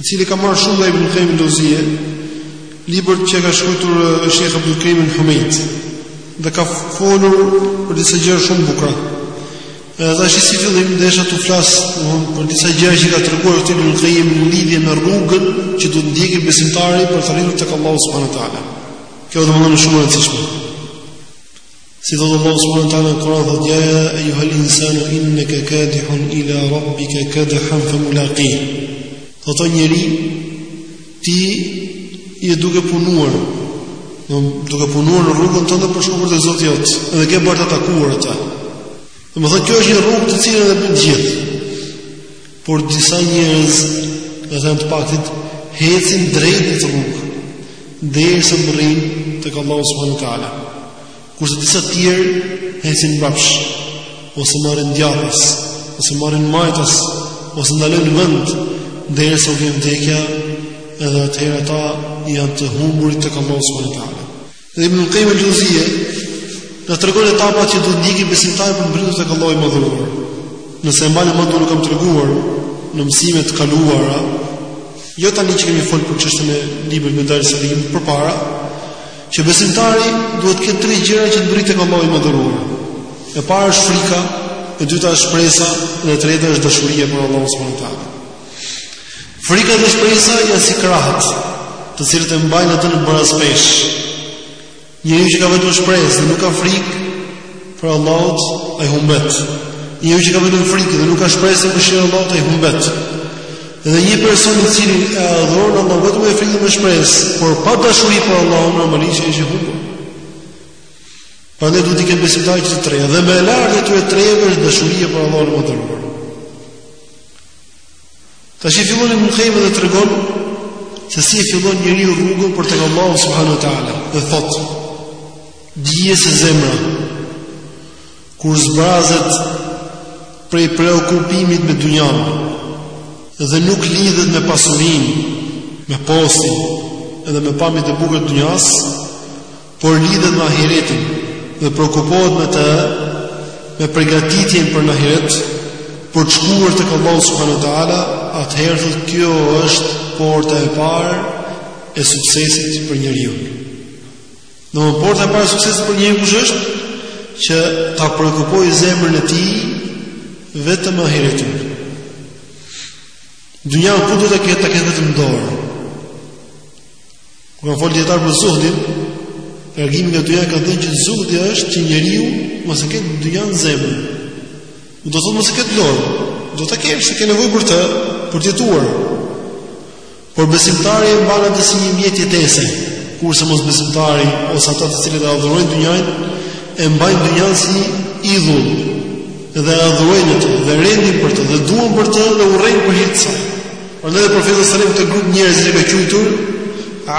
i cili ka marrë shumë nga Ibn Qayyim al-Xheuzije, libër që ka shkruar Sheikh Abdul Karim al-Humayd dhe ka folur për disa gjëra shumë bukura. Edhe tashti si fillim desha të flas për disa gjëra që ka treguar këtu Ibn Qayyim në lidhje me rrugën që duhet të ndjekë besimtari për të arritur tek Allahu subhanahu wa taala. Kjo është domethënë shumë e rëndësishme. Si thotë Allahu subhanahu wa taala në Kur'an thotë ja ayyuhal insanu innaka kadihun ila rabbika kadhan famulaqi. Thotë o njeri ti je duke punuar, duke punuar në rrugën tënde për të shkuar te Zoti jot, edhe ke për ta takuar atë. Domethënë kjo është një rrugë të cilën e bën gjithë. Por disa njerëz, domethënë të paktit, hecin drejt në rrugë, derisa mbërrijnë tek Allahu subhanahu wa taala. Kurse disa të tjerë hecin mbrapsht ose marrin djathtas, ose marrin majtas, ose ndalojnë në vend derisa u vjen vdekja, edhe atëherë ata janë të humburit tek Allahu subhanahu wa taala. Dhe Ibn Qayyim al-Xheuzije na tregon etapat që duhet të ndjekë besimtari për të mbërritur tek Allahu i Madhëruar. Nëse e mbani mend ju kam treguar në mësimet e kaluara, jo tani që kemi folur për çështjen e librit me dalë sërim përpara, që besimtari duhet të ketë tre gjëra që të mbërrijë tek Allahu i Madhëruar. E para është frika, e dyta është shpresa dhe e treta është dashuria për Allahun subhanahu wa taala. Frika dhe shpresa janë si krahët, të cilat e mbajnë atë në baraspeshë. Një njeri që ka vetëm shpresë dhe nuk ka frikë prej Allahut, ai humbet. Një njeri që ka vetëm frikë dhe nuk ka shpresë për mëshirën e Allahut, ai humbet. Dhe një person i cili e adhuron Allahun vetëm me frikë dhe me shpresë, por pa dashuri për Allahun, normalisht ai është i humbur. Pra ne duhet t'i kemi besimtarë që të treja, dhe më e larta e tyre treve është dashuria për Allahun e Madhëruar. Tashti fillon Ibn Qayyim dhe tregon Se si e fillon njeriu rrugën për tek Allahu subhanahu wa ta'ala Dhe thotë Dije se zemra Kur zbrazet Prej preokupimit me dunjan Dhe nuk lidhet me pasurinë Me postin Edhe me pamjet e bukura të dunjas por lidhet me ahiretin dhe preokupohet me të me përgatitjen për në ahiret, për të shkuar tek Allahu subhanahu wa taala, atëherë thotë kjo është porta e parë e suksesit për njeriun. Domethënë porta e parë e suksesit për njeriun kush është, që ta preokupojë zemrën e tij vetëm me ahiretin. Dunjanë kudo ta ketë ta ketë vetëm në dorë, Kur kanë fol dijetarët për zuhdin, largimin nga dynjaja kanë thënë që zuhdi është që njeriu mos e ketë dynjanë në zemër. Nuk do thotë mos e ketë në dorë, do ta kesh se ke nevojë për të, për t'jetuar. Por besimtari e mban atë si një mjet jetese, kurse mosbesimtari ose ata të cilët e adhurojnë dynjanë e mbajnë dynjanë si idhull dhe e adhurojnë atë dhe rendin për të dhe duan për të dhe urrejnë për hir të saj. Prandaj dhe profeti sallallahu alajhi wasallam këtë grup njerëzish e ka quajtur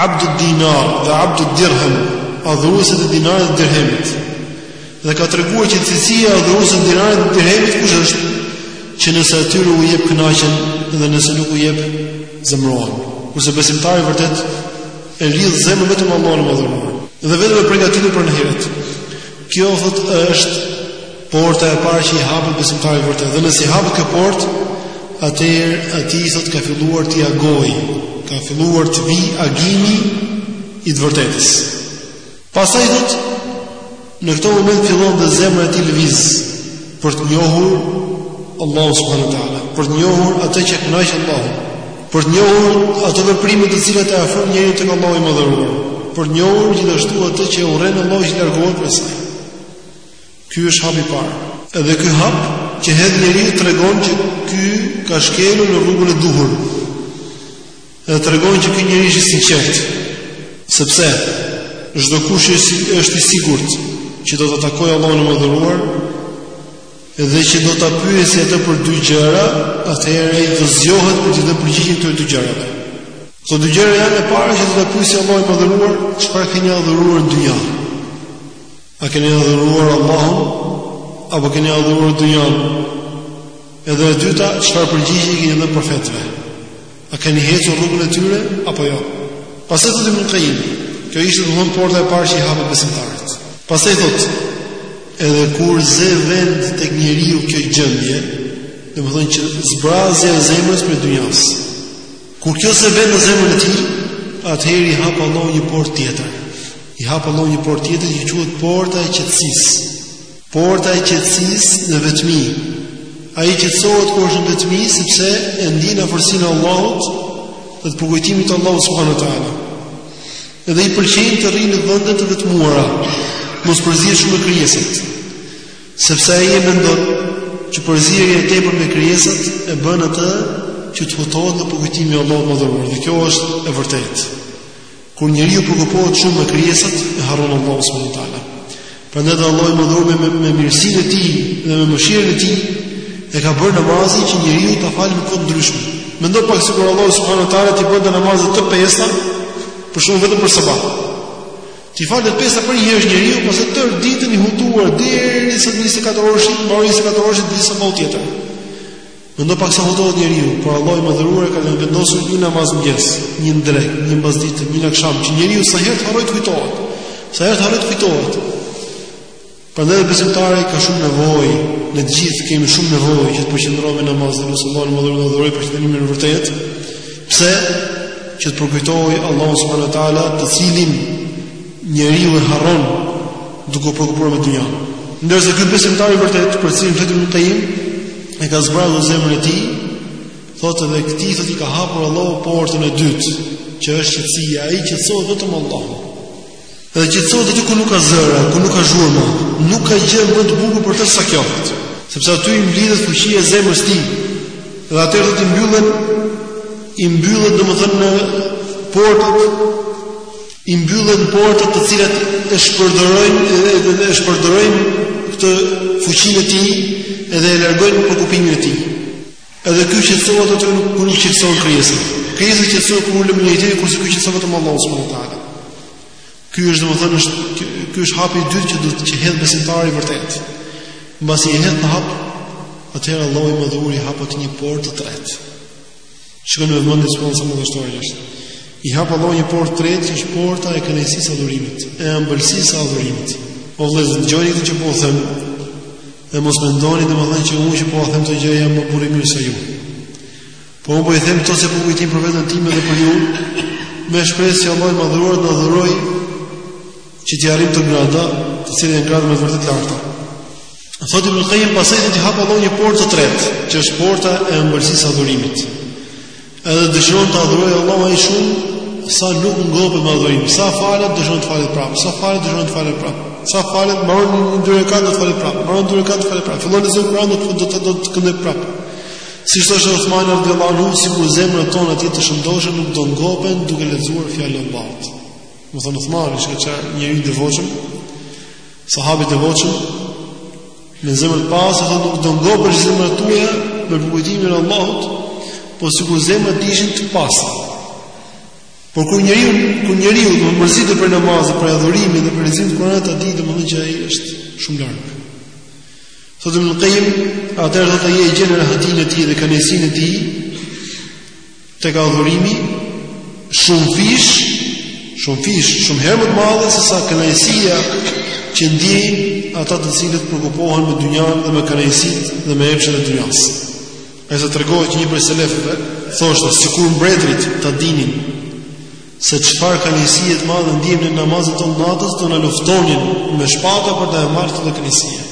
Abdul Dinar dhe Abdul Dirham, adhuruesit e dinarit dhe dirhemit. Dhe ka treguar që cilësia e adhuruesve të dinarit dhe dirhemit kush është? Që nëse atyre u jep kënaqen dhe nëse nuk u jep zemrohen. Kurse besimtari i vërtetë e lidh zemrën vetëm me Allahun e madhëruar dhe veten e përgatit për në ahiret. Kjo thotë është Porta e parë që i hapet besimtarit të vërtetë, dhe nëse i hapet kjo portë, atëherë atij thotë ka filluar t'i agojë, ka filluar të vijë agimi i të vërtetës. Pastaj thotë në këtë moment fillon dhe zemra e tij lëviz për të njohur Allahun subhanahu wa taala, për të njohur atë që kënaq Allahun, për të njohur ato veprime të cilat e afrojnë njeriun tek Allahu i madhëruar, për të njohur gjithashtu atë që urren Allahu që të largohet prej saj. Ky është hapi i parë. Edhe ky hap që hedh njeriu tregon që ky ka shkelur në rrugën e duhur. Edhe tregon që ky njeri është i sinqertë. Sepse çdokush është i sigurt që do ta takojë Allahun e madhëruar dhe që do ta pyesë atë për dy gjëra, atëherë ai do zgjohet për t'i dhënë përgjigjen këtyre dy gjërave. Këto dy gjëra janë e para që do ta pyesë Allahu i madhëruar, çfarë keni adhuruar në dynja? A keni adhuruar Allahun apo keni adhuruar dynjanë? Edhe e dyta, çfarë përgjigje i keni dhënë profetëve? A keni ecur rrugën e tyre apo jo? Pastaj thotë Ibnul Kajjim. Kjo ishte domethënë porta e parë që i hapet besimtarit. Pastaj thotë, edhe kur zë vend tek njeriu kjo gjendje, domethënë që zbrazja e zemrës prej dynjasë. Kur kjo zë vend në zemrën e tij, atëherë i hap Allahu një portë tjetër. I hap Allahu një portë tjetër që quhet porta e qetësisë. Porta e qetësisë në vetmi. Ai qetësohet kur është në vetmi sepse e ndjen afërsinë e Allahut dhe të përkujtimit të Allahut subhanehu teala. Edhe i pëlqen të rrinë në vende të vetmuara, të mos përzihet shumë me krijesat. Sepse ai e mendon që përzierja e tepërt me krijesat e bën atë që të hutohet prej përkujtimit të Allahut të madhëruar. Dhe kjo është e vërtetë. Kur njeriu preokupohet shumë me krijesat, e harron Allahun subhanuhu teala. Prandaj dhe Allahu i Madhëruar me mirësinë e tij dhe me mëshirën e tij e ka bërë namazin që njeriu ta falë në kohë të ndryshme. Mendo pak sikur Allahu subhanuhu teala t'i bënte namazet të pesta, për shembull vetëm për sabah. T'i falte të pesta përnjëherësh njeriu, pastaj tërë ditën i hutuar derisa 24 orëshi, të mbarojë 24 orëshi deri sabahun tjetër. Mendo pak sa hutohet njeriu, por Allahu i Madhëruar e ka vendosur një namaz në mëngjes, një në drekë, një mbasditë, një aksham që njeriu sa herë të harrojë të kujtohet. Sa herë të harrojë të kujtohet. Prandaj besimtari ka shumë nevojë, ne të gjithë kemi shumë nevojë që të përqendrohemi në namaz, lus Allahun e Madhëruar të na dhurojë përqendrimin e vërtetë. Pse? Që të përkujtojë Allahun subhanahu wa taala, të cilin Njeriu e harron duke u preokupuar me dynjanë. Ndërsa ky besimtar i vërtetë, për të cilin flet Ibn Qayyim, e ka zbrazur zemrën e tij, thotë edhe këtij thotë i ka hapur Allahu portën e dytë, që është qetësia, ai qetësohet vetëm me Allahun. Edhe qetësohet aty ku nuk ka zëra, ku nuk ka zhurmë, nuk ka gjë më të bukur për të se kjo. Sepse aty i mblidhet fuqia e zemrës së tij. Dhe atëherë do të mbyllen i mbyllet domethënë portat i mbyllen portat të cilat e shpërdorojnë edhe e shpërdorojnë këtë fuqinë e tij edhe e largojnë preokupimin e tij. Edhe ky qetësohet atëherë kur nuk qetësohen krijesat. Krijesat qetësohen kur ulen me njëri-tjetrin kurse ky qetësohet vetëm me Allahun subhanahu wa taala. Ky është domethënë është ky është hapi i dytë që thotë që hedh besimtari i vërtetë. Mbasi e hedh këtë hap, atëherë Allahu i Madhëruar i hap thotë një portë të tretë. Shikoni me vëmendje sa madhështore është. I hap Allahu një portë të tretë që është porta e kënaqësisë së adhurimit, e ëmbëlsisë së adhurimit. O vëllezër, dëgjoni këtë që po them. Dhe mos mendoni domethënë që unë që po them këto gjëra jam më burrë i mirë se ju. Po unë po i them këto si përkujtim për veten time dhe për ju. Me shpresë që Allahu i Madhëruar të na dhurojë që t'i arrijmë këto grada, të cilat janë grada me të vërtetë të larta. Thotë Ibn Qayyim pastaj thotë i hap Allahu një portë të tretë, që është porta e ëmbëlsisë së adhurimit. Edhe dëshiron të adhurojë Allahun aq shumë sa nuk ngopet me adhurim. Sa falet dëshiron të falet prapë, sa falet dëshiron të falet prapë. Sa falet mbaron një dy rekatë do të falet prapë, mbaron dy rekatë do të falet prapë. Fillon lexon Kur'an do të do të do të këndojë prapë. Siç thoshte Uthmani radhiyallahu anhu, sikur zemrat tona të ishin të shëndosha nuk do ngopeshin duke lexuar fjalën e Allahut. Domethënë Uthmani, që është njeri i devotshëm, Sahabi i devotshëm me zemër të pastër thotë nuk do ngopeshin zemrat tuaja me përkujtimin e Allahut, po sikur zemrat të ishin të pastra. Por kur njeriu, kur njeriu do mërzitet për namazin, për adhurimin dhe për leximin e Kuranit, ta dijë domethënë që ai është shumë larg. Thotë Ibn Qayyim, atëherë thotë ai e gjen rehatinë e tij dhe kënaqësinë e tij, Tek adhurimi shumëfish, shumëfish, shumë herë më të madhe se sa kënaqësia që ndjejnë ata të cilët përkupohen me dynjan dhe me kënaqësitë dhe me epshet e dynjas. Aq sa tregohet që një prej selefëve thoshte sikur mbretërit ta dinin se çfarë kënaqësie të madhe ndjejmë në namazet tona të natës, do na luftonin me shpata për ta marrë atë kënaqësinë.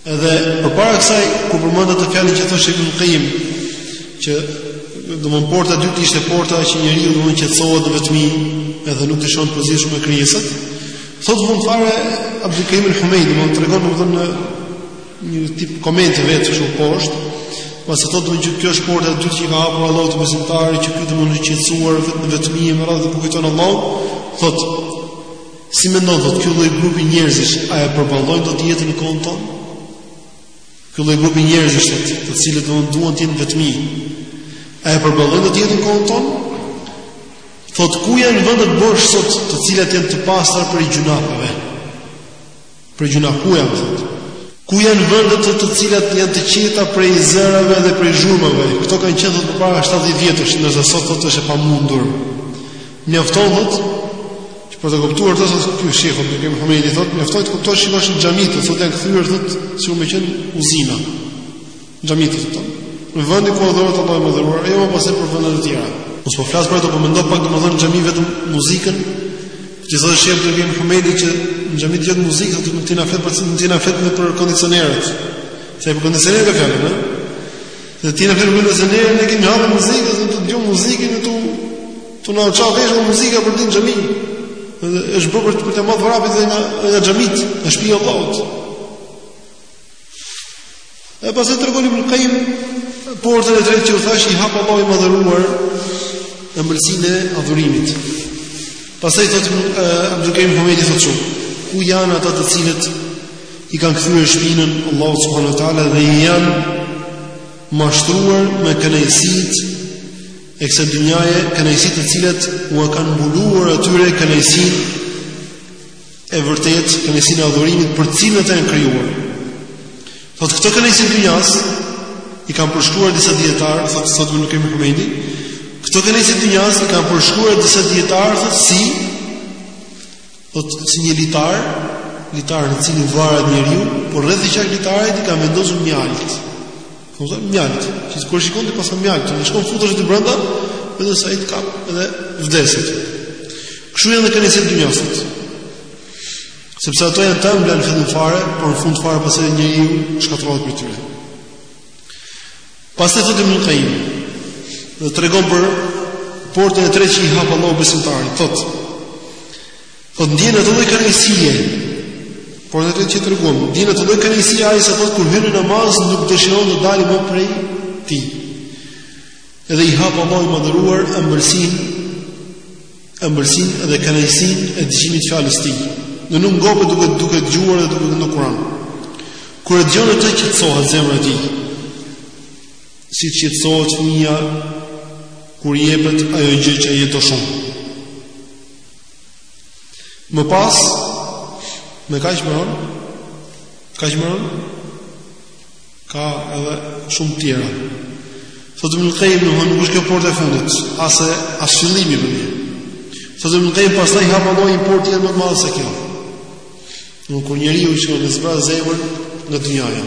Edhe përpara kësaj ku përmend atë fjalën që thoshte Ibn Qayyim, që domthon porta e dytë ishte porta që njeriu domthon qetësohet në vetmi, edhe nuk dëshiron të përzihet shumë me krijesat. Thot von fare Abdul Karim al-Humaydi, domthon tregon domthon në një tip komenti vetë kështu poshtë, pasi thot domthon që kjo është porta e dytë që i ka hapur Allahu te besimtarit, që ky domthon është qetësuar vetëm vetmi me radhë të kujton Allahu, thot Si mendon thotë ky lloj grupi njerëzish a e përballojnë dot jetën në kohën tonë? Ky lloj grupi njerëzish të, të cilët do duan të jenë në vetmi, a e përballojnë dot jetën në kohën tonë? Thotë ku janë vendet bosh sot të cilat janë të pastra prej gjynaheve? Prej gjyna, ku janë, thotë, ku janë vendet të të cilat janë të qeta prej zërave dhe prej zhurmave? Këto kanë qenë thotë para 70 vjetësh, ndërsa sot thotë është e pamundur. Mjafton thotë që për ta kuptuar këtë thotë ky shehu Abdul Kerim Humejdi thotë mjafton të kuptosh shikosh xhamitë thotë janë kthyer thotë sikur me qenë uzina. Xhamitë thotë. Në vendin ku adhurohet Allahu i Madhëruar, jo më pas për vende të tjera. Mos po flas për ato, po mendo pak domethënë xhami vetëm muzikën. Që thotë shehu Abdul Kerim Humejdi që në xhami të jetë muzikë, aty mund të na flet për çfarë mund të na flet me për kondicionerët. Se për kondicionerët e kanë, ëh. Dhe ti na flet për kondicionerët, ne kemi hapur muzikë, do të dëgjojmë muzikën këtu. Këtu na çau veshët muzika përditë në xhami. Është bërë për të marrë vrapin nga nga xhamitë, nga shtëpia e Allahut. E pastaj tregon Ibnul Kajim, portën e tretë që u thashë, i hap Allahu i madhëruar ëmbëlsinë e adhurimit. Pastaj thotë Abdul Kerim Humejdi thotë shumë, ku janë ata të cilët i kanë kthyer shpinën Allahut subhanehu ue teala dhe i janë mashtruar me kënaqësitë e kësaj dynjaje, kënaqësi të cilat ua kanë mbuluar atyre kënaqësinë e vërtetë kënaqësinë e adhurimit për të cilën ata janë krijuar. Thotë këto kënaqësi të dynjas i kanë përshkruar disa dietarë, thotë Abdul Kerim Humejdi. Këto kënaqësi të dynjas i kanë përshkruar disa dietarë thotë si thotë si një litar, litar në të cilin varet njeriu, por rreth e qark litarit i kanë vendosur mjaltë. Po te mjalti, që kur shikon ti pas mjaltit, shkon futesh ti brenda, edhe ajo të kap, edhe vdes. Kështu janë dhe kënaqësitë e dynjasë. Sepse ato janë të ëmbla në fillim fare, por në fund fare pastaj njeriu shkatërrohet prej tyre. Pastaj thotë Ibn Kajim. Dhe tregon për portën e tretë që i hap Allahu besimtarit, thotë Thotë ndjen atë lloj kënaqësie. Por në këtë që treguam, ndjen atë lloj kënaqësie ai sa thotë kur hyn në namaz nuk dëshiron të dalë më prej tij. Edhe i hap Allahu i madhëruar ëmbëlsinë ëmbëlsinë dhe kënaqësinë e dëgjimit të fjalës së tij. Dhe nuk ngopet duke duke dëgjuar dhe duke kënduar Kur'an. Kur e dëgjon atë qetësohet zemra e tij, si qetësohet fëmija, kur i jepet ajo gjë që e do shumë. Më pas, me kaq mbaron, kaq mbaron, ka edhe shumë tjera. Thotë Ibn Kajim, domethënë, nuk është kjo portë e fundit, ose as fillimi për mi. Thotë Ibn Kajim, pastaj i hap Allahu një portë tjetër më të madhe se kjo. Kur njeriu që e zbraz zemrën nga dynjaja.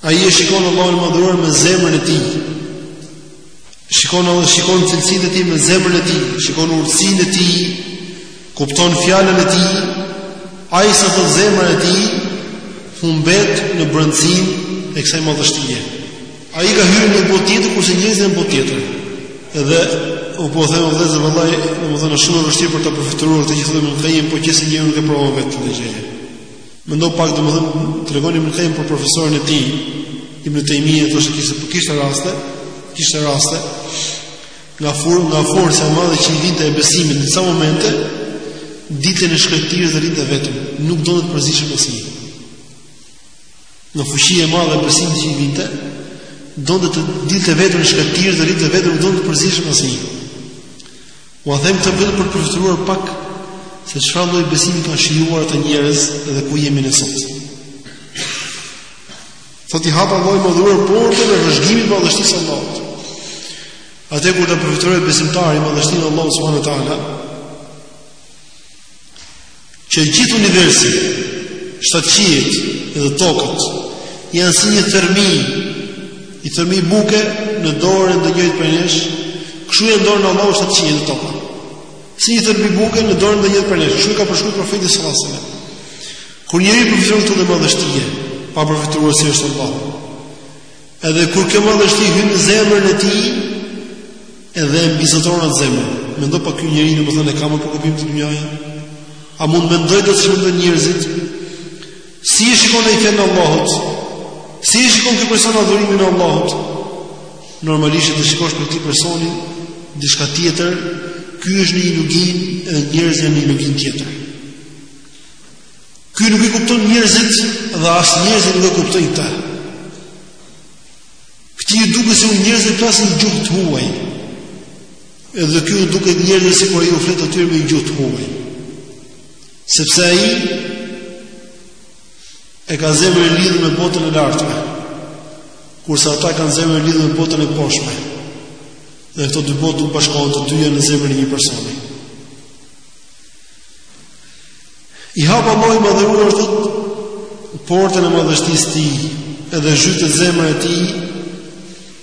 Ai e shikon Allahun e Madhëruar me zemrën e tij. Shikon Allah, shikon cilësitë e tij me zemrën e tij, shikon urtësinë e tij, kupton fjalën e tij. Aq sa thotë zemra e tij humbet në brendësinë e kësaj madhështie. Ai ka hyrë në botë tjetër kurse njerëzit në botë tjetër. Dhe ju po them vëllezër se vallahi, domethënë është shumë e vështirë për ta përfytyruar thotë Ibn Kajim, por në qoftë se njeriu nuk e provon vetë këtë gjë. Mendo pak domethënë tregon Ibn Qayyim për profesorin e tij Ibn Taymiyyah thoshte se kishte kishte raste, kishte raste nga fur nga forca e madhe që i vinte e besimit në disa momente dilte në shkretëtirë dhe rrinte vetëm, nuk donte të përzihej me asnjë. Nga fuqia e madhe e besimit që i vinte, donte të dilte vetëm në shkretëtirë dhe rrinte vetëm, nuk donte të përzihej me asnjë. Ua them këtë vetëm për të përfytyruar pak se çfarë lloj besimi kanë shijuar ata njerëz dhe ku jemi ne sot. Thotë i hap Allahu i madhëruar portën e vëzhgimit të madhështisë së Allahut. Atëherë kur ta përfytyrojë besimtari madhështinë e Allahut subhanahu wa taala që gjithë universi, shtatë qiejt dhe tokët, janë si një thërrime, një thërrime buke në dorën e ndonjërit prej nesh, kështu janë në dorën e Allahut shtatë qiejt dhe toka. Si një thërrime buke në dorën e ndonjërit prej nesh, kështu e ka përshkru profeti s.a.v.s. Kur njeriu përfytyron këtë lloj madhështie, pa përfytyruar si është Allah, Edhe kur kjo madhështi hyn në zemrën e tij, edhe e mbizotëron atë zemër. Mendo pa ky njeri domethënë e ka më më preokupim te dynjaja. A mund mendojë se ç'mendojnë njerëzit? Si e shikon ai fenë e Allahut? Si e shikon ky person adhurimin e Allahut? Normalisht e të shikosh prej këtij personi diçka tjetër, ky është në një luginë dhe njerëzit janë në një luginë tjetër. Ky nuk i kupton njerëzit dhe as njerëzit nuk e kuptojnë këtë. Këtij i duket se njerëzit flasin gjuhë të huaj, edhe ky u duket njerëzve sikur ai u flet atyre me gjuhë të huaj. Sepse ai e ka zemrën e lidhur me botën e lartme, kurse ata kanë zemrën e lidhur me botën e poshtme, dhe këto dy botë nuk bashkohen të dyja në zemrën e një personi. I hap Allahu i madhëruar kështu portën e madhështisë së tij edhe zhytet zemra e tij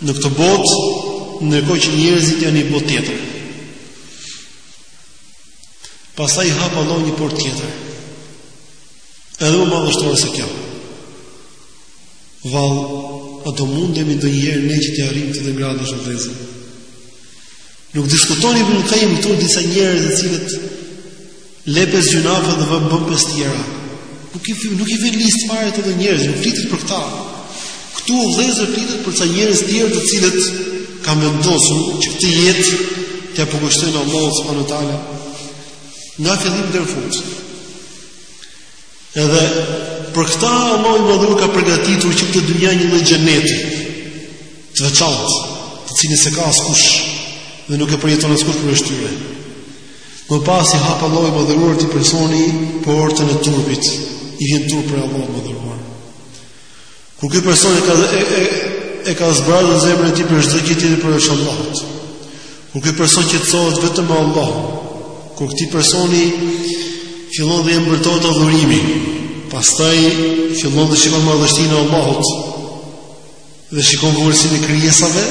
në këtë botë ndërkohë që njerëzit janë në një botë tjetër. Pastaj i hap Allahu një portë tjetër edhe më madhështore se kjo. Vallë, a do mundemi ndonjëherë ne që ta arrijmë këtë gradë, vëllezër? Nuk diskuton Ibn Qayyim këtu disa njerëz të cilët le pesë gjynahe dhe vete bën pesë të tjera. Nuk i, nuk i vë në listë fare këta njerëz, nuk flitet për këta. Këtu o vëllezër flitet për disa njerëz të tjerë të cilët kanë vendosur që këtë jetë t'ia përkushtojnë Allahut subhanahu wa taala, nga fillimi deri në fund. Edhe për këta Allahu i Madhëruar ka përgatitur që këtë dynja një lloj xheneti të veçantë, të cilin s'e ka askush dhe nuk e përjeton askush përveç tyre. Më pas i hap Allahu i Madhëruar këtij personi portën e turpit, i vjen turp prej Allahut të Madhëruar. Kur ky person e ka e, e, e ka zbrazur zemrën e tij prej çdo gjëje tjetër përveç Allahut. Kur ky person qetësohet vetëm me Allahun, kur këtij personi fillon dhe i ëmbëlsohet adhurimi, pastaj fillon dhe shikon madhështinë e Allahut dhe shikon vogëlsinë e krijesave,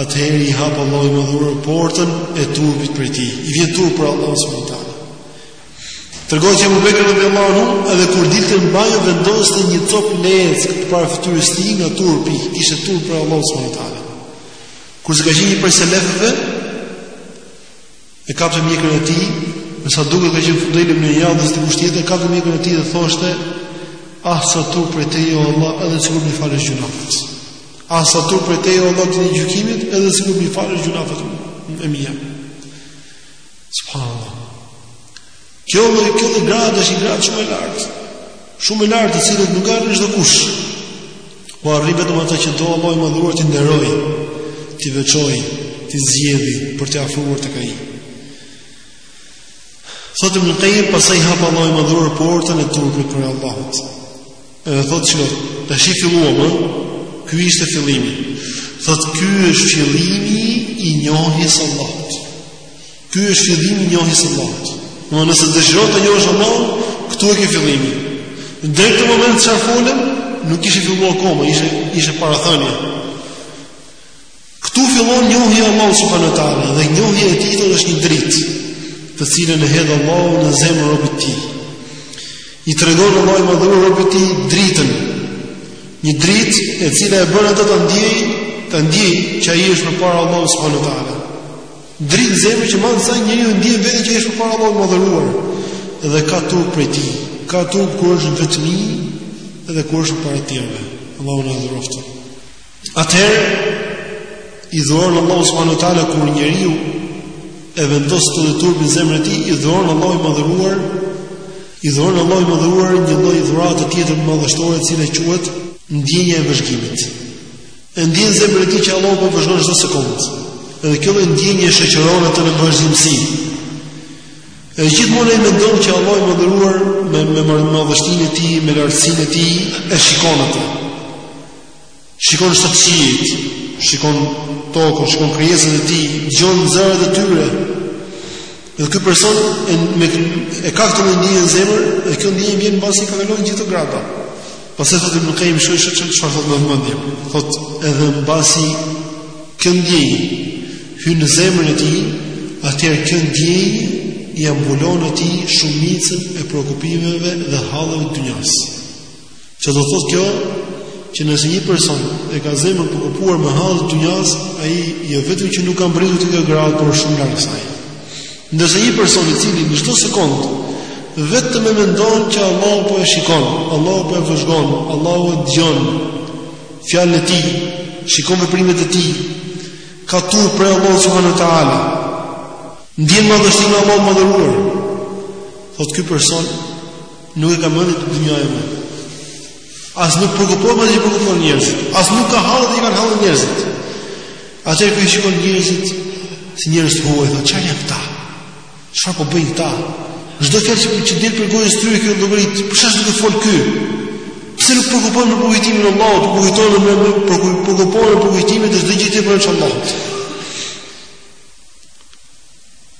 atëherë i hap Allahu i madhëruar portën e turpit prej tij. I vjen turp prej Allahut subhanahu wa taala Tregohet që Abu Bekri radiallahu anhu edhe kur dilte në banjë vendoste një copë leckë përpara fytyrës së tij nga turpi, kishte turp prej Allahut subhanahu wa taala. Kurse ka qenë një prej selefëve, e kapte mjekrën e tij, me sa duket ka qenë Fudajl ibn Ijadi ose dikush tjetër e kapte mjekrën e tij dhe thoshte: "Ah sa turp prej teje o Allah, edhe sikur të m'i falësh gjynahet." Ah sa turp prej teje o Allah ditën e gjykimit, edhe sikur të m'i falësh gjynahet e mia. Subhanallah. Kjo lloj, kjo lloj grade është një gradë shumë e lartë. Shumë e lartë, e cila nuk e arrin çdokush. Po e arrijnë vetëm ata që do Allahu i madhëruar t'i nderojë, t'i veçojë, t'i zgjedhë për t'i afruar tek ai. Thotë Ibn Qayyim pastaj hap Allahu i madhëruar portën e turpit prej Allahut. Edhe thotë që tashi filluam, ky ishte fillimi. Thotë ky është fillimi i njohjes së Allahut. Ky është fillimi i njohjes së Allahut. Në nëse dëshiron të njohësh Allahun, këtu e ke fillimin. Deri në këtë moment çfarë folëm, nuk kishte filluar akoma, ishte, ishte parathënje. Këtu fillon njohja e Allahut subhanahu ua teala dhe njohja e tij është një dritë, të cilën e hedh Allahu në zemrën e robit të tij. I tregon Allahu i madhëruar robit të tij dritën. Një dritë e cila e bën atë të ndjejë, të ndjejë që ai është përpara Allahut subhanahu ua teala. Dritë në zemër që me anë të saj njeriu ndjen veten që është përpara Allahut të madhëruar dhe ka turp prej tij. Ka turp kur është në vetmi dhe kur është para tij. Allahu na dhuroftë. Atëherë i dhuron Allahu subhanahu wa taala kur njeriu e vendos këtë turp në zemrën e tij, i dhuron Allahu i madhëruar, i dhuron Allahu i madhëruar një lloj dhurate tjetër më madhështore, e cila quhet ndjenja e vëzhgimit. E ndjen në zemrën e tij që Allahu po e vëzhgon çdo sekond. Edhe kjo lloj ndjenje e shoqëron atë në vazhdimësi. E gjithmonë ai mendon që Allahu i madhëruar me me madhështinë e tij, me lartësinë e tij e shikon atë. Shikon shtatë qiejt, shikon tokën, shikon krijesat e tij, dëgjon zërat e tyre. Dhe ky person e, me, e ka këtë ndjenjë në zemër, dhe kjo ndjenjë vjen mbasi ka kaluar gjithë këto grada. Pastaj thotë Ibn Qayyim shiko se çfarë thotë më tutje. Thotë edhe mbasi kjo ndjenjë hyn në zemrën e tij, atëherë kjo ndjenjë ia mbulon atij shumicën e preokupimeve dhe halleve të dynjasë. Ça do thotë kjo, që nëse një person e ka zemrën të preokupuar me hallet e dynjasë, ai jo vetëm që nuk ka mbërritur te kjo gradë, por shumë larg kësaj. Ndërsa një person i cili në çdo sekond vetëm e mendon që Allahu po e shikon, Allahu po e vëzhgon, Allahu e dëgjon fjalën e tij, shikon veprimet e tij, ka turp prej Allahu subhanahu wa taala. Ndjen madhështinë e Allahut të madhëruar. Thotë ky person Nuk e ka mendjen te dynjaja më. As nuk preokupohet me ça preokupohen njerëzit. As nuk ka hall ça e kanë hall njerëzit. Atëherë ky i shikon njerëzit si njerëz të huaj, thotë çfarë janë këta? Çfarë po bëjnë këta? Çdo fjalë që, që del prej gojës së tyre kjo lëgërit, po ça është duke folë ky? Pse nuk preokupohet me përkujtimin e Allahut, përkujton me përkujtimin e përkujtimin e çdo gjë tjetër përveç Allahut.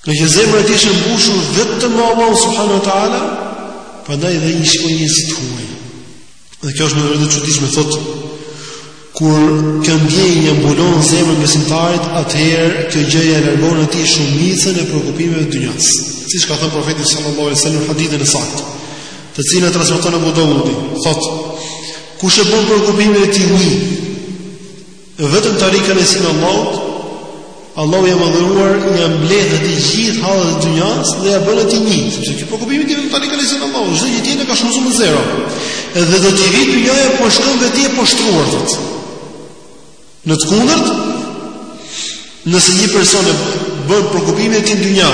Ngaqë zemra e tij është mbushur vetëm me Allah subhanu wa ta'ala, prandaj dhe i shikon si të huaj. Dhe kjo është në rëndë që dishme thotë, kur kjo ndjenjë ia mbulon zemrën besimtarit, atëherë kjo gjëja e largon atij shumicën e preokupimeve të dynjas. Siç ka thënë profeti sallallahu alejhi sallam në hadithin e saktë, të cilin e transmeton Ebu Davudi, thotë, kush e bën preokupimin e tij një, Vetëm të arrijë kënaqësinë e Allahut, Allahu i madhëruar ia mbledh të gjithë hallet e dynjas dhe ia bën atij një, sepse ky preokupimi i tij të arrijë kënaqësinë e Allahut, çdo gjë tjetër ka shumëzuar me zero. Edhe do t'i vijë dynjaja e poshtruar vetë, e poshtruar thotë. Në të kundërt, nëse një person e bën preokupimin e tij dynja,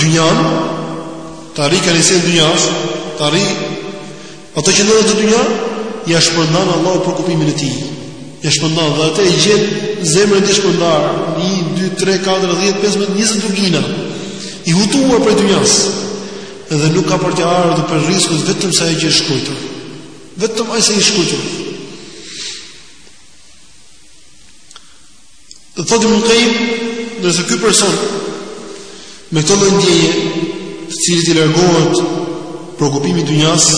dynjan, të arrijë kënaqësinë e dynjas, të arrijë Ato që ndodhin në dynja, ia shpërndan Allahu preokupimin e tij. Ia shpërndan dhe atë e gjen zemrën të shpërndarë, 1 2 3 4 10 15 20 lugina. I hutuar prej dynjas. Dhe nuk ka për t'i ardhur prej rrizkut vetëm sa ajo që është shkruar. Vetëm aq sa është shkruar. Dhe thotë Ibn Qayyim, ndërsa ky person me këtë lloj ndjenje, të cilit i largohet preokupimi i dynjas,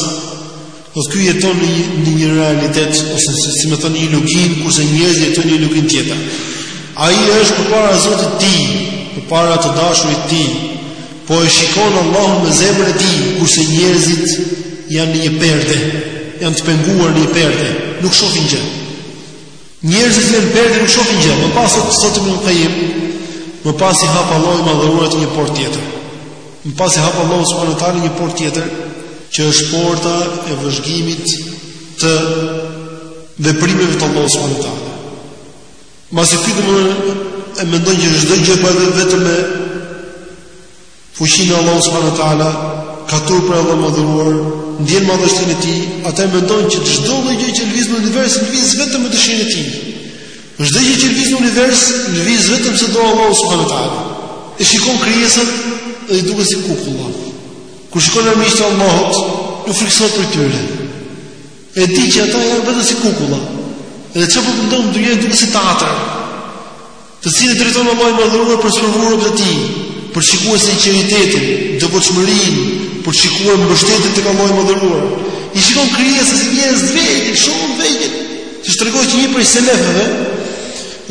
thotë ky jeton në një, në një realitet ose si, si me thënë në një luginë, kurse njerëzit jetojnë në një luginë tjetër. Ai është përpara Zotit të tij, përpara të dashurit të tij, po e shikon Allahun me zemrën e tij, kurse njerëzit janë në një perde, janë të penguar në një perde, nuk shohin gjë. Njerëzit në perde nuk shohin gjë. Më pas thotë Ibn Kajjim. Më pas i hap Allahu i madhëruar një portë tjetër. Më pas i hap Allahu subhanahu taala një portë tjetër që është porta e vëzhgimit të veprimeve të Allahut subhanahu taala. Masi ti do e mendon që çdo gjë bëhet vetëm me Fuqinë e Allahut subhanahu wa taala ka turp prej Allahut të madhëruar, ndjen madhështinë e tij, ai mendon që çdo lloj gjë që lëviz në univers lëviz vetëm me dëshirën e tij. Çdo gjë që lëviz në univers lëviz vetëm se do Allahu subhanahu wa taala. E shikon krijesat dhe i duken si kukulla. Kur shikon armiqtë e Allahut, nuk frikësohet prej tyre. E di që ata janë vetëm si kukulla. Dhe çfarë po ndodh në dynja duket si teatër. të cilin e drejton Allahu i Madhëruar për të sprovuar robtë e tij, për të shikuar sinqeritetin, devotshmërinë, për të shikuar mbështetjen tek Allahu i Madhëruar. I shikon krijesat si njerëz të vegjël, shumë të vegjël. Siç tregohet që një prej selefëve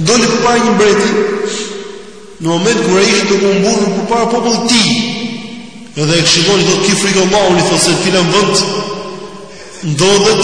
doli përpara një mbreti në moment kur ai ishte duke u mburrur përpara popullit të tij. Edhe e shikon i thotë ki frikë Allahun i thotë se filan vend ndodhet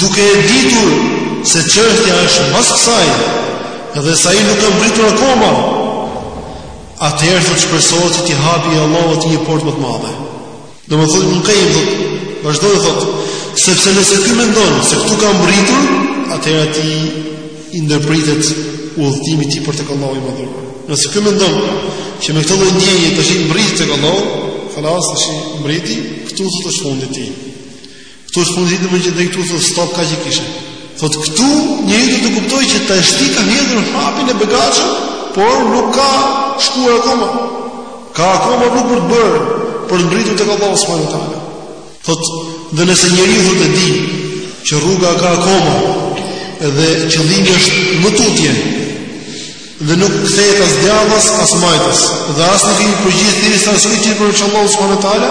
Duke e ditur se çështja është mbas kësaj dhe se ai nuk ka mbritur akoma, atëherë thotë shpresohet që t'i hapi Allahut një portë më të madhe. Domethënë nuk ka i thotë, vazhdoi thotë, sepse nëse ky mendon se këtu ka mbritur, atëherë ti i ndërpritet udhëtimi i tij për tek Allahu i Madhur. Nëse ky mendon që me këtë lloj ndjenje tashmë mbriti tek Allahu, halas tashmë mbriti, këtu është fundi i tij. Këtu është fundi, domethënë këtu thotë stop kaq e kishe. Thotë këtu njeriu duhet të kuptojë që tashti ka hedhur hapin e begatshëm, por nuk ka shkuar akoma. Ka akoma rrugë për të bërë, për të mbritur tek Allahu subhanahu taala. Thotë, dhe nëse njeriu thotë e di, që rruga ka akoma, edhe qëllimi është më tutje, dhe nuk kthehet as djathtas as majtas dhe as nuk i përgjigjet thirrjes së askujt përveç Allahut subhanahu wa taala,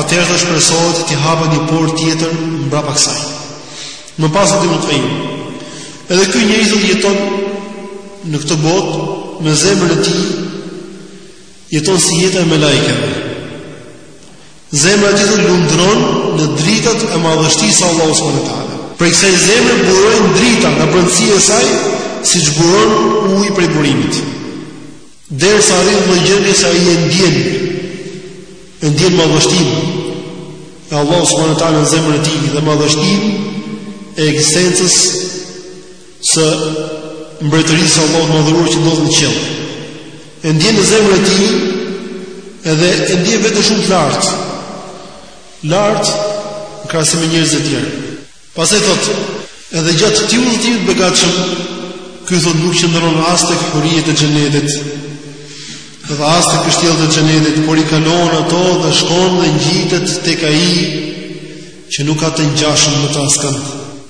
atëherë thotë shpresohet që t'i hapet një portë tjetër mbrapa kësaj. Më pas thotë Ibn Kajjim. Edhe ky njeri thotë jeton në këtë botë me zemrën e tij jeton si jeta e melajkeve. Zemra e tij lundron në dritat e madhështisë së Allahut subhanuhu teala. Prej kësaj zemre burojnë drita nga brendësia e saj, siç buron uji prej burimit. Derisa arrin në gjendje se ai e ndjen, e ndjen madhështinë e Allahut subhanuhu teala në zemrën e tij dhe madhështinë e ekzistencës së mbretërisë së Allahut madhëruar që ndodh në qiell. E ndjen në zemrën e tij edhe e ndjen veten shumë të lartë. Lart në krahasim me njerëzit e tjerë. Pastaj thotë, edhe gjatë këtij udhëtimi të begatshëm, ky thotë nuk qëndron as tek huriet e xhenetit. Dhe as tek kështjellat e xhenetit, por i kalon ato dhe shkon dhe ngjitet tek ai që nuk ka të ngjashëm me të askënd.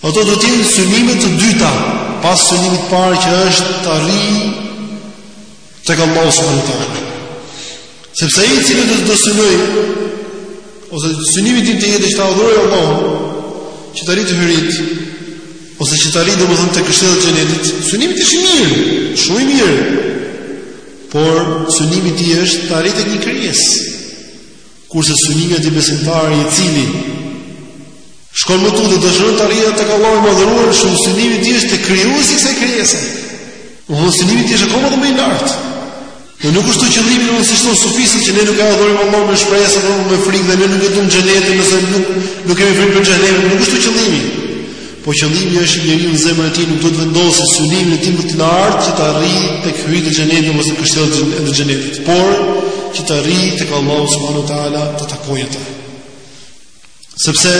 Ato do të jenë synime të dyta pas synimit të parë që është të arrijë tek Allahu subhanahu wa taala. Sepse ai i cili do synojë ose synimi i tij të jetë që ta adhurojë Allahun, që të arrijë te hyritë ose që të arrijë domethënë tek kështjellat e xhenetit, synimi është i mirë, shumë i mirë. Por synimi i tij është të arrijë tek një krijesë. Kurse synimi te besimtari i cili shkon më tutje dëshiron të arrijë tek Allahu i Madhëruar, shumë synimi i tij është te krijuesi i kësaj krijese. Unë synimi i tij është akoma më i lartë. Dhe nuk është qëllimi siç thonë sufistët që ne nuk e adhurojmë Allahun me shpresë apo me frikë dhe ne nuk e duam xhenetin ose nuk nuk kemi frikë prej xhehenemit, nuk është qëllimi. Po qëllimi është që njeriu në zemrën e tij nuk duhet të vendosë synimin e tij më të lartë që të arrijë tek hyritë e xhenetit ose kështjellët e xhenetit, por që të arrijë tek Allahu subhanahu wa taala ta takojë atë. Sepse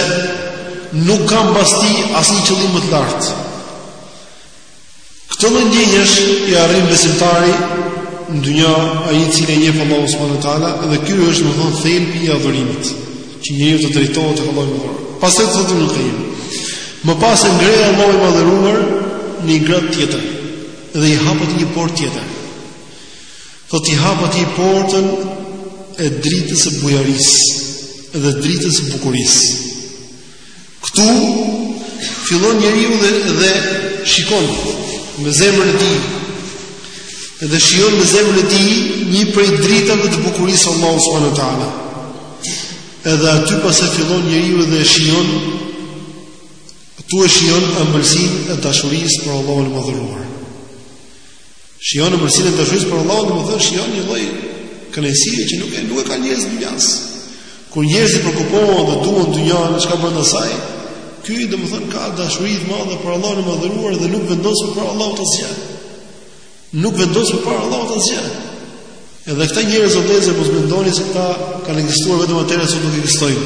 nuk ka mbasti asnjë qëllim më të lartë. Këtë lloj ndjenje e arrin besimtari në dynja ai i cili e njeh Allahun subhanuhu teala dhe ky është domethënë thelbi i adhurimit, që njeriu të drejtohet tek Allahu. Pastaj thotë Ibn Kajimi. Më pas e ngre Allahu i madhëruar në një gradë tjetër dhe i hap atij një portë tjetër. Thotë i hap atij portën e dritës së bujarisë dhe dritës së bukurisë. Këtu fillon njeriu dhe, dhe shikon me zemrën e tij. Dhe shijon me zemrën e tij një prej dritave të bukurisë së Allahut subhanahu wa taala. Edhe aty pastaj fillon njeriu dhe shijon, këtu e shijon ëmbëlsinë e dashurisë për Allahun e Madhëruar. Shijon ëmbëlsinë e dashurisë për Allahun, domethënë shijon një lloj kënaqësie që nuk e nuk e kanë njerëzit e dynjasë. Kur njerëzit preokupohen dhe duan dynjanë e çka ka brenda saj? Ky domethënë ka dashuri të madhe për Allahun e madhëruar dhe nuk vendos para Allahut asgjë. Nuk vendos para Allahut asgjë. Edhe këta njerëz o vëllezër mos mendoni se këta kanë ekzistuar vetëm atëherë, sot nuk ekzistojnë.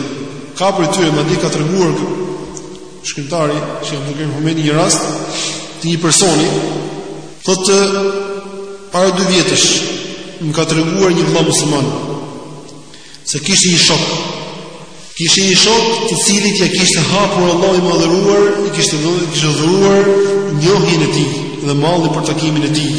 Ka prej tyre madje ka treguar shkrimtari që jam duke përmendur një rast të një personi thotë para dy vjetësh më ka treguar një vëlla musliman se kishte një shok. Kishte një shok të cilit ja kishte hapur Allahu i madhëruar, i kishte dhënë, i kishte dhuruar njohjen e tij dhe mallin për takimin e tij.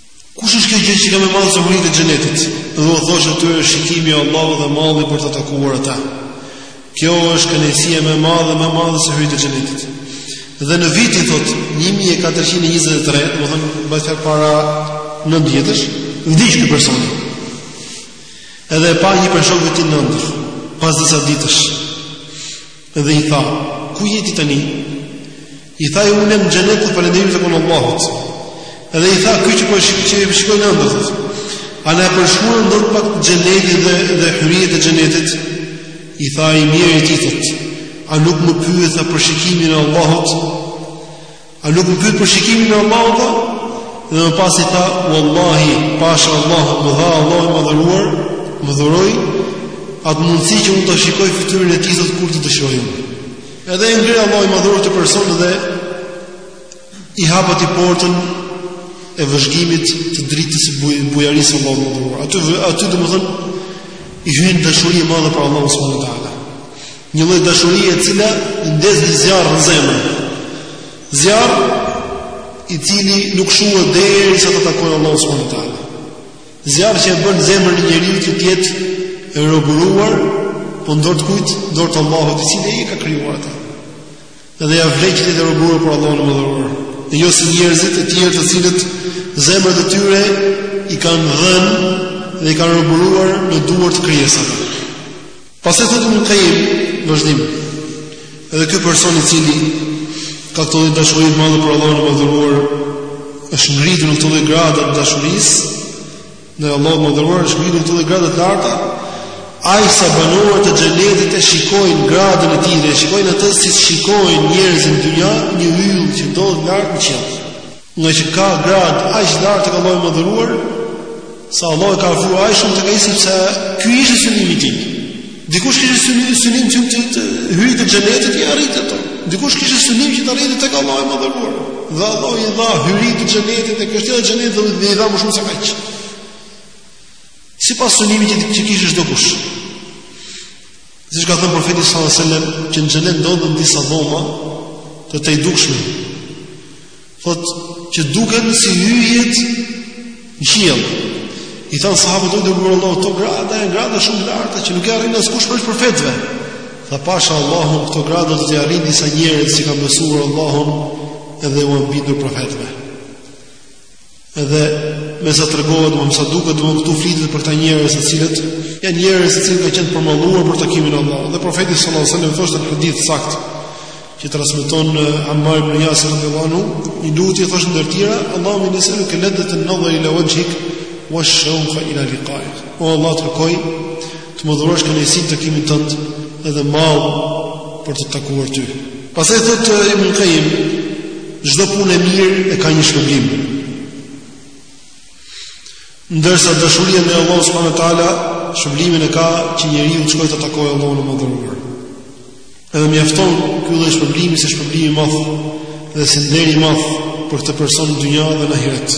Kush është kjo gjë që është më e madhe se hyritë e xhenetit? Dhe u thoshte atyre është shikimi i Allahut dhe malli për ta takuar atë. Kjo është kënaqësia më e madhe, më e madhe se hyritë e xhenetit. Dhe në vitin thotë 1423, domethënë para 9 vjetësh, vdiq ky person. Edhe e pa një shok i vet në ëndërr, pas disa ditësh. Dhe i tha, ku je ti tani? I tha, unë jam në xhenet e falënderimi i takon Allahut. Dhe i tha, ky që po e, që e shikon në ëndërr. A na e përshkruan dot pak xhenetin dhe dhe hyritë e xhenetit? I tha i mjeri ti thotë, a nuk më pyet për shikimin e Allahut? A nuk më pyet për shikimin e Allahut? Dhe më pas i tha, "Wallahi, pasha Allahun më dha Allahu i madhëruar, më dhuroi atë mundësi që unë ta shikoj fytyrën e tij kur të dëshiroj unë." Edhe e ngre Allahu i madhëruar këtë person dhe i hap atij portën e vëzhgimit të dritës së bujarisë së Allahut të madhëruar. Aty aty domethënë i hyn dashuri e madhe për Allahun subhanuhu teala. Një lloj dashurie e cila i ndez një zjarr në zemër. Zjarr i cili nuk shuhet derisa ta takojë Allahun subhanahu wa taala. Zjarr që e bën zemrën e njeriu të jetë e roburuar, po në dorë të kujt, në dorë të Allahut i cili e ka krijuar atë. Dhe ia vlen që të jetë e robëruar për Allahun e madhëruar. Dhe jo si njerëzit e tjerë të cilët zemrat e tyre i kanë dhënë dhe i kanë robëruar në duar të krijesave. Pastaj thotë Ibn Qayyim në vazhdim. Edhe ky person i cili ka këtë lloj dashurie të madhe për Allahun e Madhëruar, është ngritur në këto lloj grada të dashurisë ndaj Allahut të Madhëruar, është ngritur në këto lloj grada të larta. Ai sa banorët e xhenetit e shikojnë gradën e tij, e shikojnë atë si shikojnë njerëzit në dynja, një yll që ndodhet lart në qiell. Ngaqë ka gradë aq të lartë te Allahu i madhëruar, sa Allahu e ka afruar aq shumë tek ai sepse ky ishte synimi i tij. Dikush kishte synim synim që të, të hyjë në xhenet dhe e arriti atë. Dikush kishte synim që të arrijë tek Allahu i madhëruar. Dhe Allahu i dha hyrje në xhenet e kështjella në xhenet dhe i dha më shumë se kaq. Sipas synimit që, që kishte çdokush. Siç ka thënë profeti sallallahu alaihi wasallam që në xhenet ndodhen disa dhoma të tejdukshme. Thotë që duken si yjet në qiell. I thanë sahabët o i dërguar i Allahut këto grada janë grada shumë të larta që nuk e arrin askush përveç profetëve. Tha pasha Allahun këto grada do t'i arrin disa njerëz që kanë besuar Allahun edhe u janë bindur profetëve. Edhe me sa tregohet, me sa duket, do këtu flitet për këta njerëz të cilët janë njerëz të cilët kanë qenë të përmalluar për takimin e Allahut. Dhe profeti sallallahu alajhi wasallam thoshte në hadith të saktë që transmeton eh, Ammar ibn Yasir radhiyallahu anhu, një lutje thoshte ndër të tjera, Allahumma as'aluka laddhat an-nadhar ila wajhik wa ash-shawqa ila liqa'ik. O Allah të kërkoj të më dhurosh kënaqësinë e takimit tënd edhe mall për të takuar ty. Pastaj thotë Ibn Qayyim, çdo punë e mirë e ka një shpërblim. Ndërsa dashuria ndaj Allahut subhanahu wa taala shpërblimin e ka që njeriu të shkojë ta takojë Allahun e madhëruar. Edhe mjafton ky lloj shpërblimi si shpërblimi i madh dhe si nderi i madh për këtë person në dynja dhe në ahiret.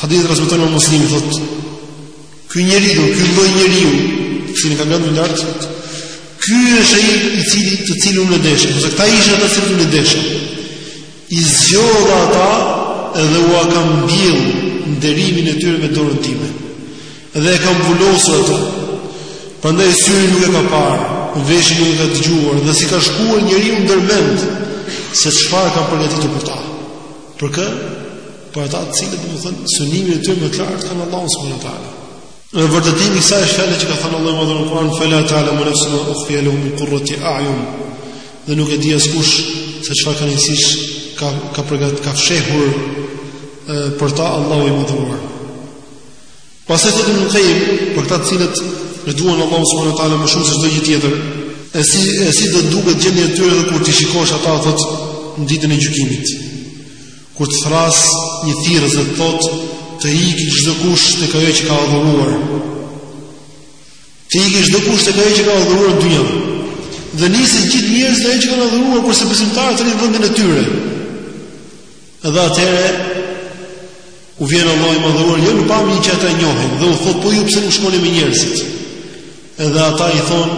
Hadithin e transmeton Imam Muslimi thotë: Ky njeriu, ky lloj njeriu, i cili ka gradën më të lartë, ky është ai i cili të cilin unë desha, ose këta ishin ata të cilët unë desha. I zgjodha ata dhe ua kam mbjellë nderimin e tyre me dorën time. Dhe e kam vulosur atë. Prandaj syri nuk e ka parë, veshi nuk e ka dëgjuar dhe s'i ka shkuar njeriut ndër mend se çfarë kam përgatitur për ta. Për kë? Për ata të cilët domethënë synimin e tyre më të lartë kanë Allahu subhanahu wa taala. Në vërtetim i kësaj shkalle që ka thënë Allahu i madhëruar në Kur'an fala ta'lamu nafsun ma ukhfiya lahum min qurrati a'yun. Dhe nuk e di askush se çfarë kënaqësish ka ka përgat ka fshehur për ta Allahu i madhëruar. Pastaj thotë Ibn Qayyim për këta të cilët e duan Allahu subhanahu wa taala më shumë se çdo gjë tjetër, e si e si do duket gjendja e tyre kur t'i shikosh ata thotë në ditën e gjykimit. Kur të thërras një thirrës dhe thotë të ikë çdokush tek ajo që ka adhuruar. Të ikë çdokush tek ajo që ka adhuruar në dynja. Dhe nisen gjithë njerëzit tek ajo që kanë adhuruar kurse besimtarët rrinë në vendin e tyre. Dhe atëherë U vjen Allahu i madhëruar jo në pamjen që ata e njohin dhe u thotë po ju pse nuk shkoni me njerëzit. Edhe ata i thonë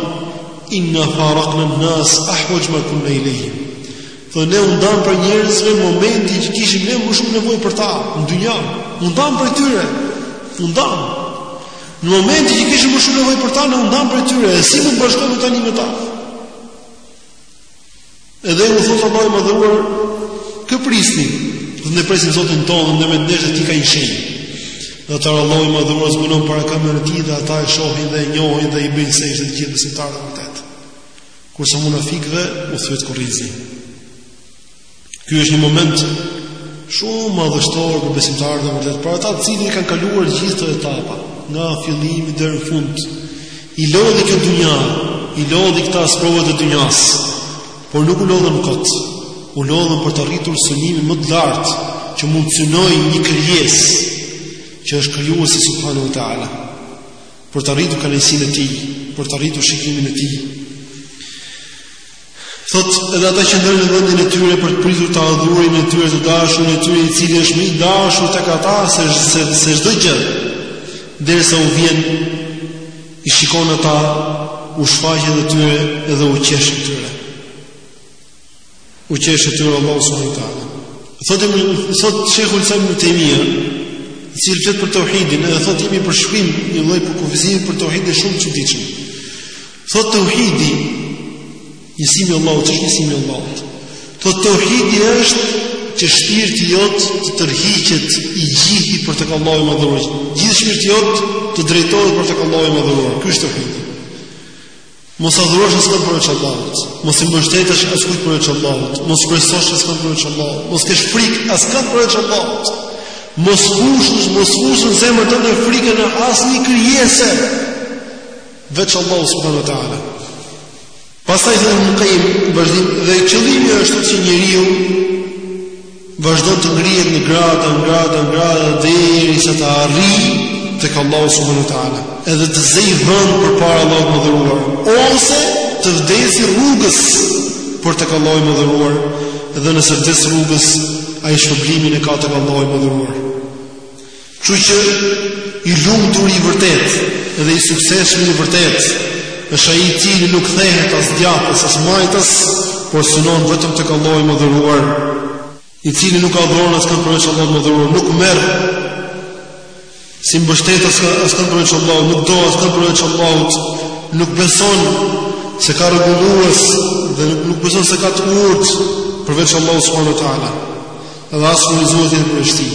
inna faraqna an-nas ahwaj ma kunna ilayhim. Thonë ne u ndamë prej njerëzve në momentin që kishim ne më shumë nevojë për ta në dynja. U ndamë prej tyre. U ndamë. Në momentin që kishim më shumë nevojë për ta, ne u ndamë prej tyre. E si mund të bashkohemi tani me ta? Edhe u thotë Allahu i madhëruar, "Kë prisni? Thonë ne presim Zotin tonë dhe ndërmjet nesh e tij ka një shenjë." Dhe atëherë Allahu i madhëruar zbulon parakëmbën e tij dhe ata e shohin dhe e njohin dhe i bëjnë sexhde të gjithë besimtarët e vërtetë. Kurse munafikëve u thyhet kurrizi. Ky është një moment shumë madhështor për besimtarët e vërtetë, për ata të cilët i kanë kaluar gjithë këto etapa, nga fillimi deri në fund. I lodhi kjo dynja, i lodhi këta sprovat e dynjasë, por nuk u lodhën kot. U lodhën për të arritur synimin më të lartë që mund të synojë një krijesë që është krijuesi subhanahu wa taala. Për të arritur kënaqësinë e tij, për të arritur shikimin e tij, Thot, edhe ata që qëndrojnë në vendin e tyre për të pritur të adhuruarin e tyre të dashurin e tyre i cili është më i dashur tek ata se, se, se çdo gjë derisa u vjen i shikon ata u shfaqet atyre edhe u qesh atyre u qesh atyre Allahu subhanahu wa taala thot, thot shejhul islam Ibn Tejmija i cili flet për teuhidin edhe thot jep një përshkrim një lloj përkufizimi për teuhidin shumë të çuditshëm Thot teuhidi, njësimi i Allahut, ç'është njësimi i Allahut? Thot teuhidi është që shpirti jot të tërhiqet i gjithi për tek Allahu i madhëruar. Gjithë shpirti jot të drejtohet për tek Allahu i madhëruar. Ky është teuhidi. Mos adhurosh askënd përveç Allahut. Mos i mbështetesh askujt përveç Allahut. Mos shpresosh askënd përveç Allahut. Mos kesh frikë askënd përveç Allahut. Mos fusësh, mos fus në zemrën tënde frikën e asnjë krijese. Veç Allahu subhanahu wa taala. Pastaj thot Ibn Qayyim, në vazhdim dhe qëllimi është që njeriu vazhdon të ngrihet në gradë, në gradë, në gradë deri sa të arrijë tek Allahu subhanahu wa taala. Edhe të zej vend përpara Allahut të madhëruar, ose të vdesë rrugës për tek Allahu i madhëruar, dhe nëse vdes rrugës ai shpërblimin e ka tek Allahu i madhëruar. Kështu që i lumturi i vërtetë dhe i suksesshmi i vërtetë është ai i cili nuk kthehet as djathtas as majtas, por synon vetëm tek Allahu i madhëruar, i cili nuk adhuron as kënd përveç Allahut të madhëruar, nuk merr si mbështetës as kënd përveç Allahut, nuk do as kënd përveç Allahut, nuk beson se ka rregullues dhe nuk, nuk beson se ka të urtë përveç Allahut subhanahu wa taala. Dhe as furnizues përveç tij.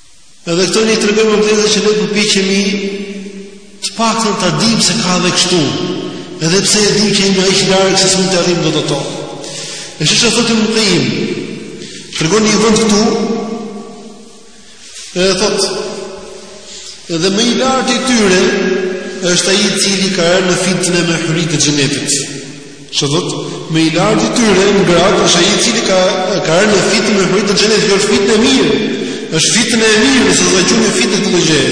Edhe këto i tregoj, o vëllezër që ne përpichemi të paktën ta dimë se ka dhe kështu. Edhe pse e dim që jemi aq larg se s'mund të arrijmë dot ato. E ç'thotë Ibn Kajimi, tregon një vënd këtu, edhe thot, edhe më i lartë i tyre, është ai i cili ka rënë në fitne me hyritë e xhenetit. Ça thotë, më i lartë i tyre në gradë është ai i cili ka ka rënë në fitnë me hyritë e xhenetit, kjo është fitnë e mirë. Është fitnë e mirë, nëse do ta quajmë fitnë këtë gjë.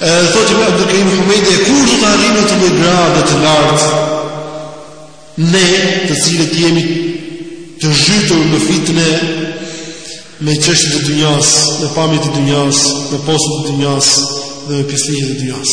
E thotë Abdul Karim Humejdi, kur do të arrijmë në atë lloj grade të lartë ne, të cilët jemi të zhytur në fitnë me çështjet e dynjas, me pamjet e dynjas, me postet e dynjas dhe me pisllëqet e dynjas.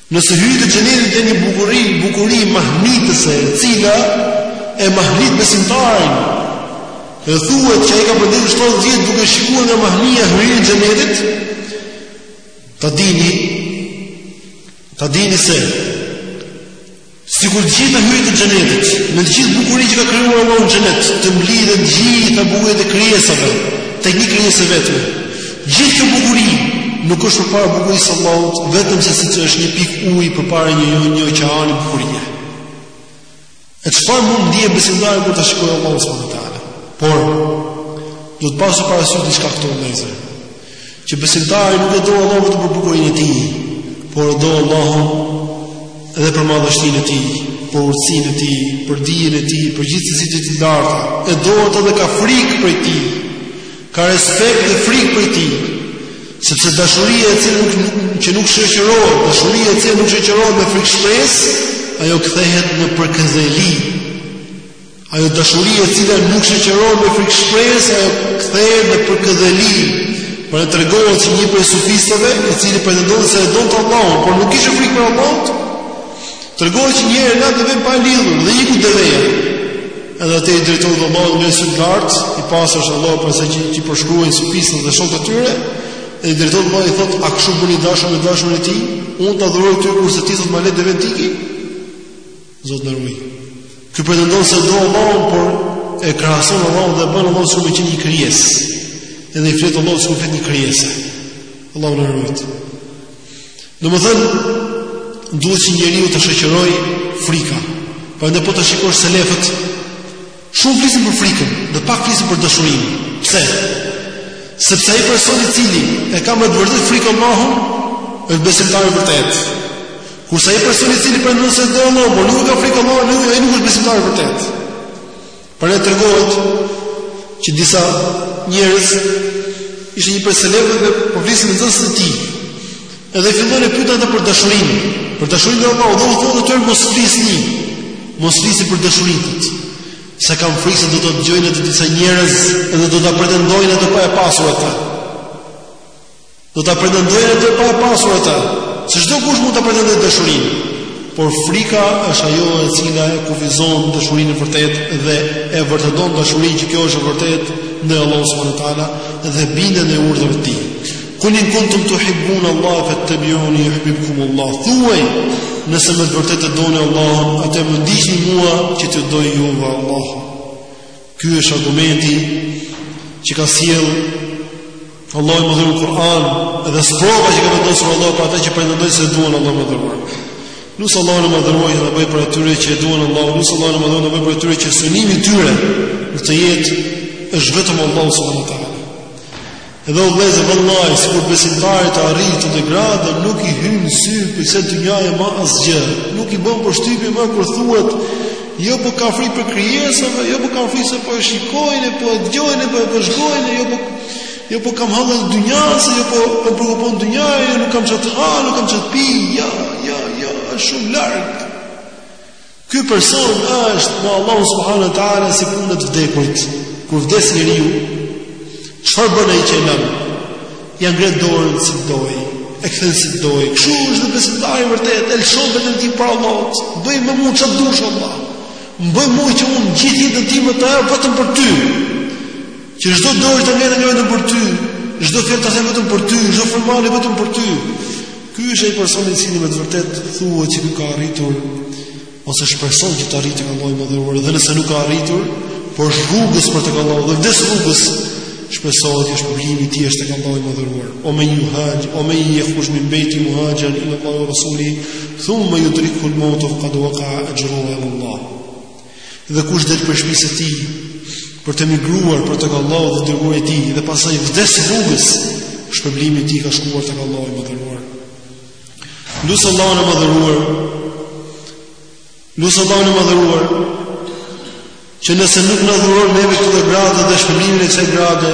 Nëse hyritë e xhenetit janë bukuri, bukuri mahnitëse, e cila e mahnit besimtarin. Dhe thuhet që ai ka për të ndejtur 70 vjet duke shikuar nga mahnia hyrinë e xhenetit. Ta dini, ta dini se Sikur të gjitha hyritë e xhenetit, me të gjithë bukurinë që ka krijuar Allahu në xhenet, të mblidhen të gjitha bukuritë e krijesave, tek një krijesë e vetme. Gjithë kjo bukuri nuk është përpara bukurisë së Allahut, vetëm se siç është një pikë uji përpara një, një oqeani bukurie. E çfarë mund të ndiejë besimtari kur ta shikojë Allahun subhanuhu teala? Por duhet pasur parasysh diçka këtu vëllezër. Që besimtari nuk e do Allahun vetëm për bukurinë e tij, por e do Allahun edhe për madhështinë e tij, për urtësinë e tij, për dijen e tij, për cilësitë e tij të larta. E do atë dhe ka frikë prej tij. Ka respekt dhe frikë prej tij. Sepse dashuria e cila nuk, që nuk shoqërohet, dashuria e cila nuk shoqërohet me frikë shpresë, ajo kthehet në përkëdheli. Ajo dashuri e cila nuk shoqërohet me frikë shpresë, ajo kthehet në përkëdheli. Prandaj tregohet që një prej sufistëve, i cili pretendon se e donte Allahun, por nuk kishte frikë prej Allahut, tregohet që një herë la devenë pa lidhur dhe iku deveja. Edhe ai i drejtohet Allahut me sy gart, i pastër është Allahu prej asaj që i përshkruajnë sufistët dhe shokët e tyre, e i drejtohet Allahut i thotë, "A kshu bën i dashuri me të dashurin e tij? Unë të adhuroj ty kurse ti sot më le devenë t'iki." Zot na ruaj. Ky pretendon se do Allahun, por e krahason Allahun dhe bën Allahun sikur me qenë një krijesë. Edhe i flet Allahut sikur i flet një krijese. Allahu na ruajtë. Domethënë duhet që njeriun ta shoqërojë frika. Prandaj po ta shikosh selefët, Shumë flisin për frikën, dhe pak flisin për dashurinë. Pse? Sepse ai person i cili e ka me të vërtetë frikë Allahun, është besimtar i vërtetë. Kurse ai person i cili pretendon se do Allahun, por nuk ka frikë Allahun, nuk ai nuk është besimtar i vërtetë. Prandaj tregohet që disa njerëz ishte një prej selefëve dhe po fliste me nxënësit e tij. Edhe filluan e pyetën atë për dashurinë. Për dashurinë e Allahut, dhe u thotë atyre mos flisni. Mos flisni për dashurinë. Se kam frikë se do ta dëgjojnë atë disa njerëz dhe do ta pretendojnë atë pa e pasur atë. Do ta pretendojnë atë pa e pasur atë. Se çdokush mund ta pretendojë dashurinë. Por frika është ajo e cila e kufizon dashurinë e vërtetë dhe e vërteton dashurinë që kjo është e vërtetë ndaj Allahun subhanehu ve teala dhe bindjen e urdhrave të tij. Kul in kuntum tuhibbun Allah fattabi'uni yuhbibkum Allah. Thuaj, nëse me të vërtetë doni Allahun, atëherë më ndiqni mua që t'ju dojë juve Allahu. Ky është argumenti që ka sjellë Allahu i madhëruar në Kur'an dhe sprova që ka vendosur Allahu për ata që pretendojnë se duan Allahun e madhëruar. Lus Allahun e madhëruar të na bëjë prej atyre që e duan Allahun, lus Allahun e madhëruar të na bëjë prej atyre që synimi tyre në këtë jetë është vetëm Allahu subhanehu ve teala Edhe o vëllezër vallahi, sikur besimtari të arrijë këtë gradë, nuk i hyn në sy prej dynjasë ma asgjë. Nuk i bën përshtypje ma kur thuhet Jo po ka frikë prej krijesave, jo po ka frikë se po e shikojnë, po e dëgjojnë, po e vëzhgojnë, jo po jo po kam hallin e dynjasë, jo po më preokupon dynjaja, nuk kam ça t'ha, nuk kam ça t'pi, jo, jo, jo, është shumë larg. Ky person është me Allahun subhanahu wa taala si puna e të vdekurit. Kur vdes njeriu, çfarë bën ai që e lan? Ia ngre dorën si të dojë, e kthen si të dojë. Kështu është dhe besimtari i vërtetë, e lshon veten e tij para Allahut. Bëj me mu ça t'dush Allah. Më bëj mu që unë gjithë jetën time ta jap vetëm për ty. Që çdo dorë ta ngre vetëm për ty, çdo fjalë ta them vetëm për ty, çdo fjalë vetëm për ty. Ky është ai person i cili me të vërtetë thuhet që ka arritur ose shpreson që të arrijë tek Allahu i Madhëruar dhe nëse nuk ka arritur, por është rrugës për tek Allahu dhe vdes rrugës shpresohet që shpërblimi i tij është tek Allahu i Madhëruar. Wa man juhaxh, wa man jakhruxh min beyti muhajiran ila Allahi wa rasulihi, thumma yudrikhu al-mautu faqad waqa'a ajruhu ala Allah. Dhe kush del prej shpisë së tij për të migruar për tek Allahu dhe dërguari i tij dhe pastaj vdes rrugës, shpërblimi i tij ka shkuar tek Allahu i Madhëruar. Lus Allahun e Madhëruar. Lus Allahun e Madhëruar që nëse nuk na dhuron neve këtë gradë dhe shpërblimin e kësaj grade,